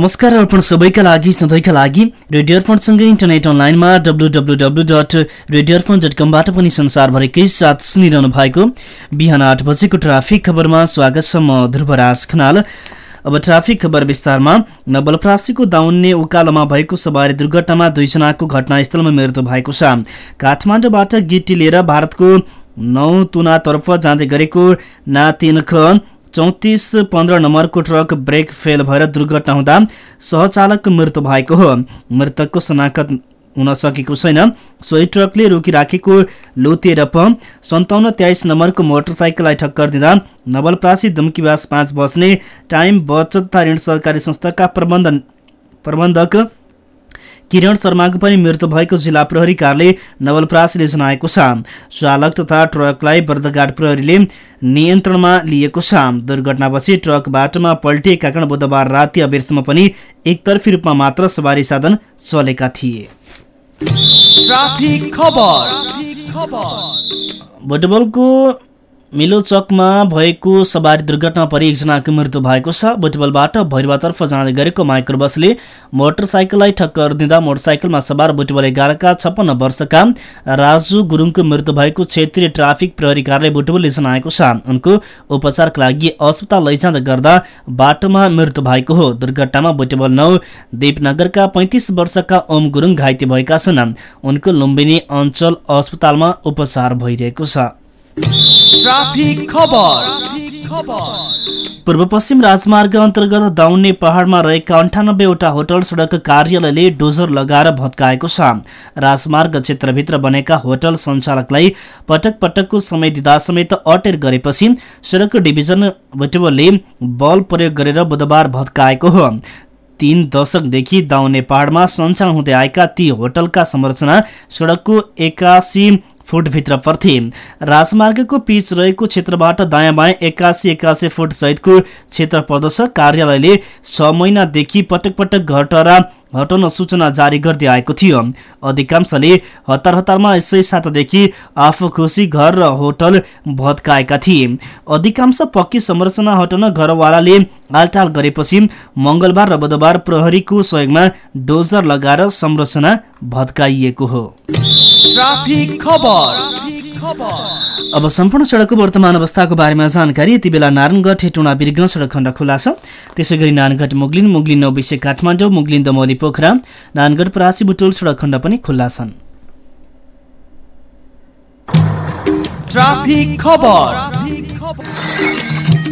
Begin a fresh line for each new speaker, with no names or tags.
नमस्कार अर्पण सबैका लागि सधैँका लागि रेडियो अर्पणसँगै इन्टरनेट अनलाइनमा W W W dot radio Arpan dot कमबाट पनि संसारभरिकै साथ सुनिरहनु भएको बिहान आठ बजेको ट्राफिक खबरमा स्वागत छ म ध्रुवराज खनाल अब ट्राफिक खबर विस्तारमा नवलप्रासीको दाउन्ने उकालोमा भएको सवारी दुर्घटनामा दुईजनाको घटनास्थलमा मृत्यु भएको छ काठमाडौँबाट गिटी लिएर भारतको नौ तुनातर्फ जाँदै गरेको ना तिन ख चौतिस पन्ध्र नम्बरको ट्रक ब्रेक फेल भएर दुर्घटना हुँदा सहचालकको मृत्यु भएको हो। मृतकको शनाखत हुन सकेको छैन। सोही ट्रकले रोकिराखेको लोते र प सन्ताउन्न तेइस नम्बरको मोटरसाइकललाई ठक्कर दिँदा नवलप्रासी दुम्कीवास पाँच बस्ने टाइम बचत तथा ऋण सहकारी संस्थाका प्रबन्धन प्रबन्धक किरण शर्माको पनि मृत्यु भएको जिल्ला प्रहरी कार्यालय नवलप्रासीले जनाएको छ। चालक तथा ट्रकलाई बर्दघाट प्रहरीले नियन्त्रणमा लिएको छ। दुर्घटनापछि ट्रक बाटोमा पल्टिएका कारण बुधबार राति अबेरसम्म पनि एकतर्फी रूपमा मात्र सवारी साधन चलेका थिए। बुटबलको मिलोचकमा भएको सवारी दुर्घटना परि एकजनाको मृत्यु भएको छ। बुटबलबाट भैरवातर्फ जाँदै गरेको माइक्रो बसले मोटरसाइकललाई ठक्कर दिँदा मोटरसाइकलमा सवार बुटबल एघारका छप्पन्न वर्षका राजु गुरुङको मृत्यु भएको क्षेत्रीय ट्राफिक प्रहरी कार्यालय बुटबलले जनाएको छ। उनको उपचारका लागि अस्पताल लैजाँदा गर्दा बाटोमा मृत्यु भएको हो। दुर्घटनामा बुटबल नौ देवनगरका पैँतिस वर्षका ओम गुरुङ घाइते भएका छन्। उनको लुम्बिनी अञ्चल अस्पतालमा उपचार भइरहेको छ। पूर्व पश्चिम राजमार्ग अन्तर्गत दाउन्ने पहाडमा रहेका अन्ठानब्बेवटा होटल सडक कार्यालयले डोजर लगाएर भत्काएको छ। राजमार्ग क्षेत्रभित्र बनेका होटल सञ्चालकलाई पटक पटकको समय दिँदा समेत अटेर गरेपछि सडक डिभिजन बुटवलले बल प्रयोग गरेर बुधबार भत्काएको हो। तीन दशकदेखि दाउने पहाडमा सञ्चालन हुँदै आएका ती होटलका संरचना सडकको एकासी फुटभित्र पर्थे। राजमार्गको पिच रहेको क्षेत्रबाट दायाँ बायाँ एक्कासी एक्कासी फुट सहितको क्षेत्र पर्दछ कार्यालयले छ महिनादेखि पटक पटक घटरा हटाउन सूचना जारी गर्दै आएको थियो। अधिकांशले हतार हतारमा यसै सातादेखि आफू खुसी घर र होटल भत्काएका थिए। अधिकांश पक्की संरचना हटाउन घरवालाले आलटाल गरेपछि मंगलबार र बुधबार प्रहरीको सहयोगमा डोजर लगाएर संरचना भत्काइएको हो। अब सम्पूर्ण सडकको वर्तमान अवस्थाको बारेमा जानकारी यति बेला नारायणगढ हेटौँडा बिर्ग सडक खण्ड खुला छ। त्यसै गरी नारायणगढ मुगलिन मुगलिन नौबिसे काठमाडौँ मुगलिन दमौली पोखरा नारायणगढ परासी बुटोल सडक खण्ड पनि खुल्ला छन्।
ट्राफिक